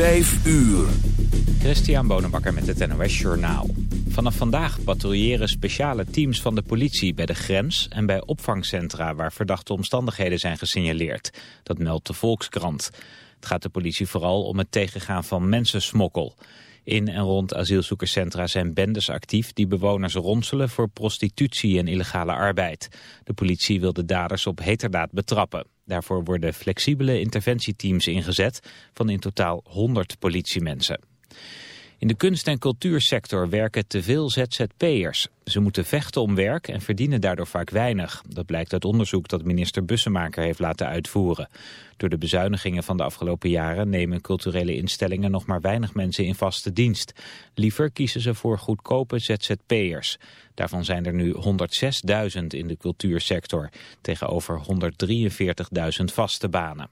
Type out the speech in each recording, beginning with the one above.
Vijf uur. Christian Bonenbakker met het NOS Journaal. Vanaf vandaag patrouilleren speciale teams van de politie bij de grens... en bij opvangcentra waar verdachte omstandigheden zijn gesignaleerd. Dat meldt de Volkskrant. Het gaat de politie vooral om het tegengaan van mensensmokkel. In en rond asielzoekerscentra zijn bendes actief die bewoners ronselen voor prostitutie en illegale arbeid. De politie wil de daders op heterdaad betrappen. Daarvoor worden flexibele interventieteams ingezet van in totaal 100 politiemensen. In de kunst- en cultuursector werken te veel ZZP'ers. Ze moeten vechten om werk en verdienen daardoor vaak weinig. Dat blijkt uit onderzoek dat minister Bussemaker heeft laten uitvoeren. Door de bezuinigingen van de afgelopen jaren nemen culturele instellingen nog maar weinig mensen in vaste dienst. Liever kiezen ze voor goedkope ZZP'ers. Daarvan zijn er nu 106.000 in de cultuursector, tegenover 143.000 vaste banen.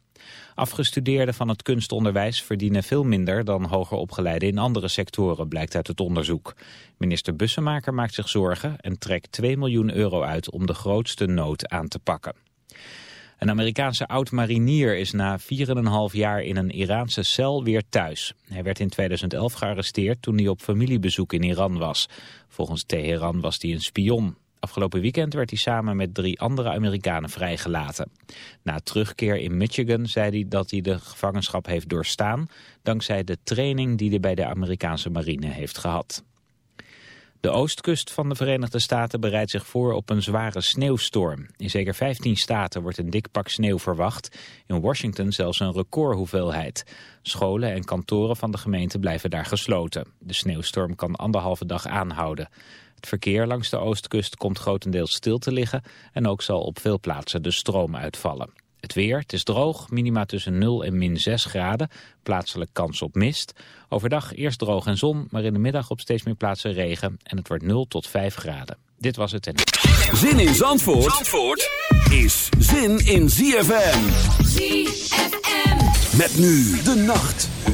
Afgestudeerden van het kunstonderwijs verdienen veel minder dan hoger opgeleiden in andere sectoren, blijkt uit het onderzoek. Minister Bussemaker maakt zich zorgen en trekt 2 miljoen euro uit om de grootste nood aan te pakken. Een Amerikaanse oud-marinier is na 4,5 jaar in een Iraanse cel weer thuis. Hij werd in 2011 gearresteerd toen hij op familiebezoek in Iran was. Volgens Teheran was hij een spion. Afgelopen weekend werd hij samen met drie andere Amerikanen vrijgelaten. Na terugkeer in Michigan zei hij dat hij de gevangenschap heeft doorstaan... dankzij de training die hij bij de Amerikaanse marine heeft gehad. De oostkust van de Verenigde Staten bereidt zich voor op een zware sneeuwstorm. In zeker 15 staten wordt een dik pak sneeuw verwacht. In Washington zelfs een recordhoeveelheid. Scholen en kantoren van de gemeente blijven daar gesloten. De sneeuwstorm kan anderhalve dag aanhouden. Het verkeer langs de oostkust komt grotendeels stil te liggen... en ook zal op veel plaatsen de stroom uitvallen. Het weer, het is droog, minima tussen 0 en min 6 graden. Plaatselijk kans op mist. Overdag eerst droog en zon, maar in de middag op steeds meer plaatsen regen. En het wordt 0 tot 5 graden. Dit was het en... Zin in Zandvoort, Zandvoort is zin in ZFM. ZFM. Met nu de nacht.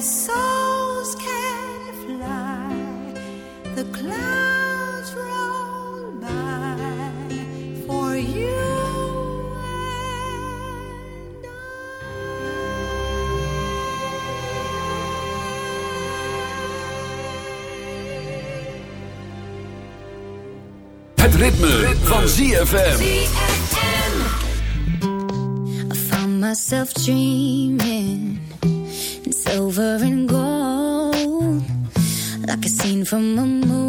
as souls can fly, the clouds roll by for you. and I. Het ritme, ritme. van ZFM. ZFM. I found myself dreaming silver and gold, like a scene from a movie.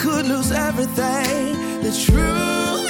Could lose everything. The truth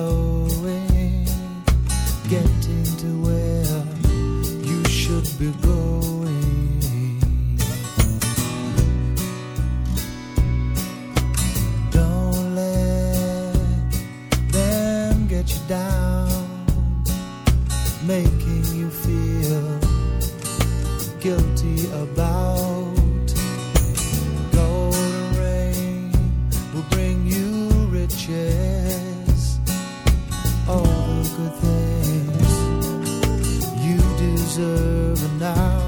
Oh. deserve now.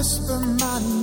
whisper my name,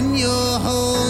when you're holding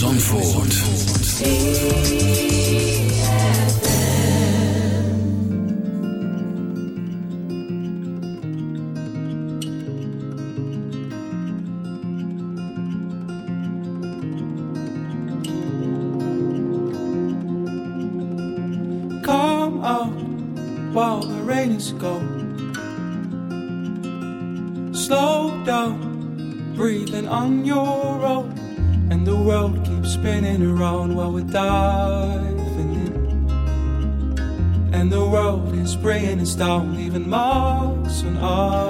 Zandvoort. and start leaving marks on us.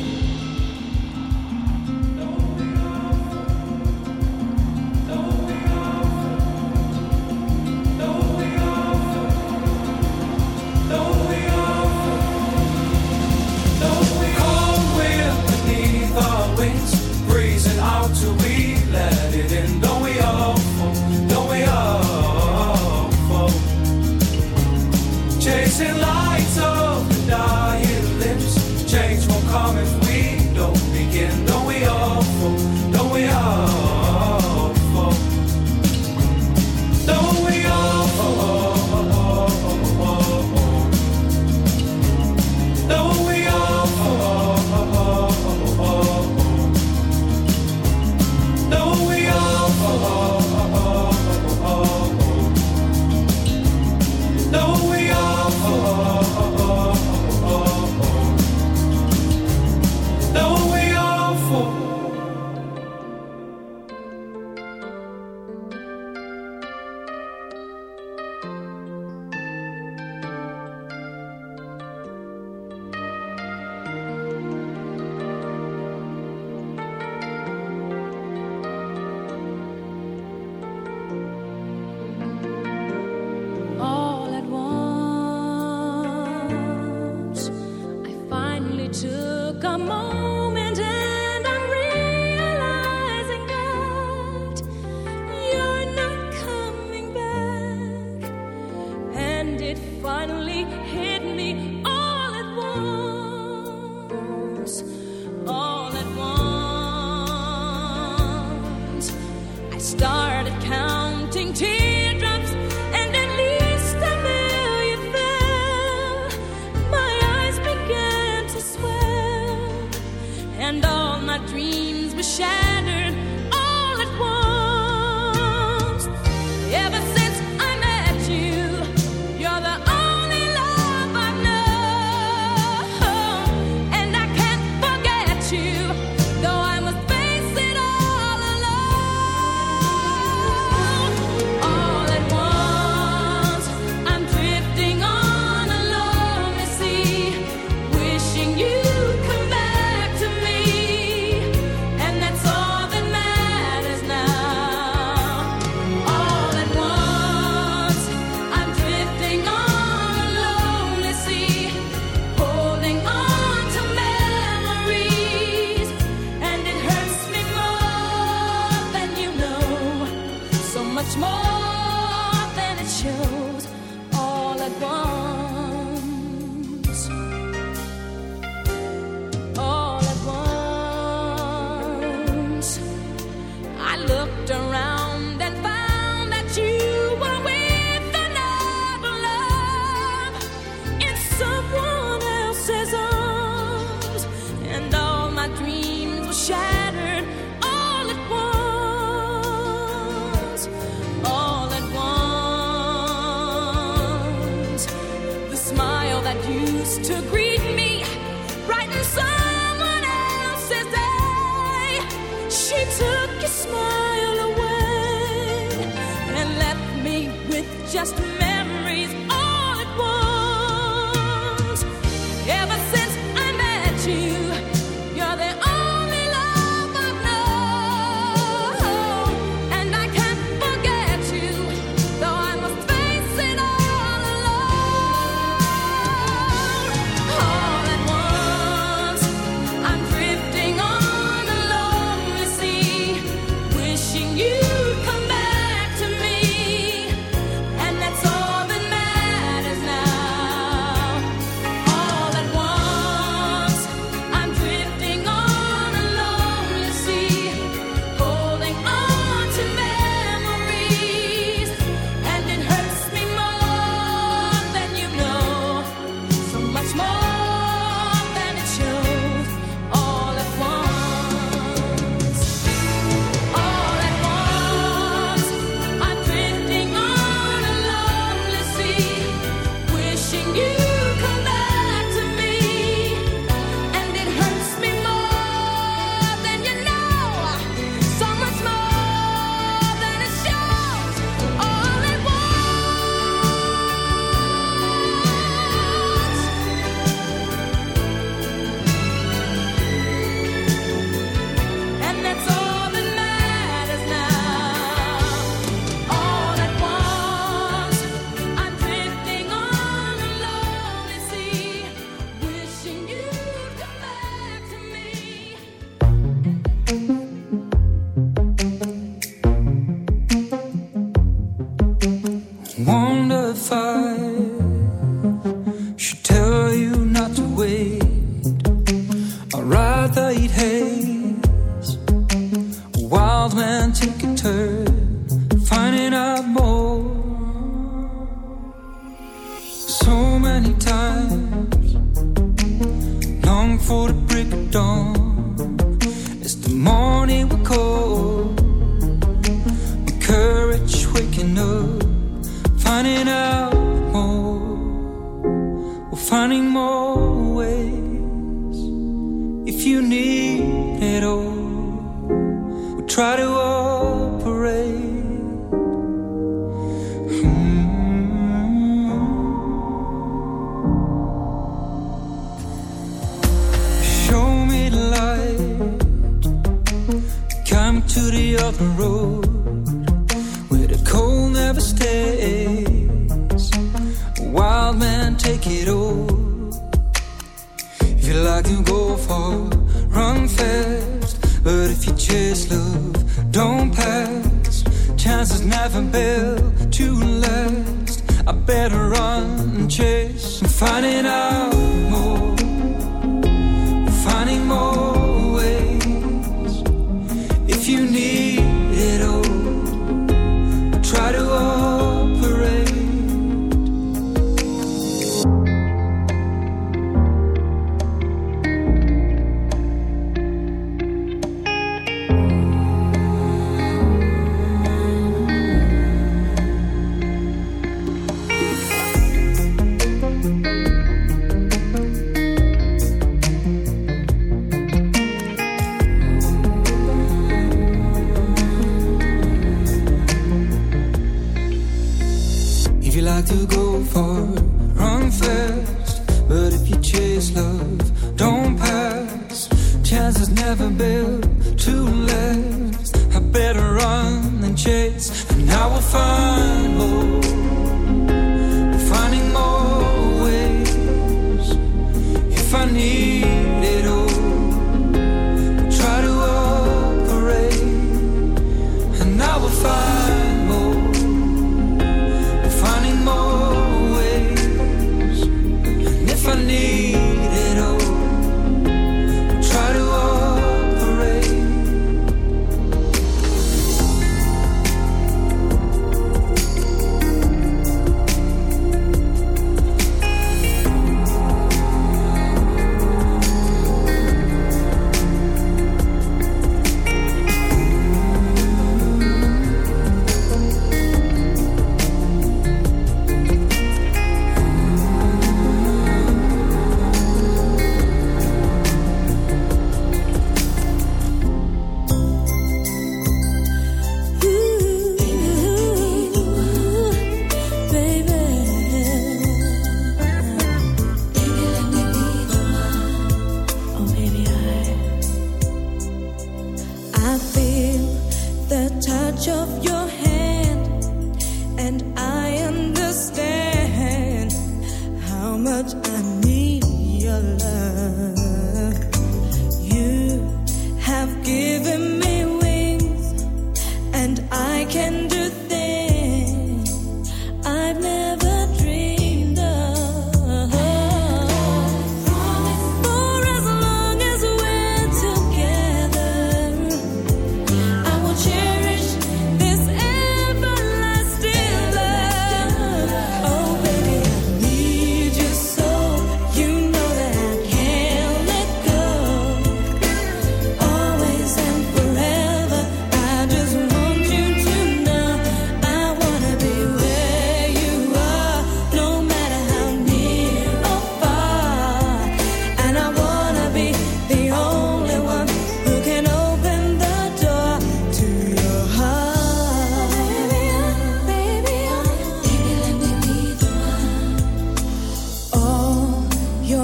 Road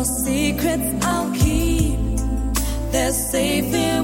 secrets I'll keep. They're safe here